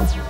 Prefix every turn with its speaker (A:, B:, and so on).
A: Bye.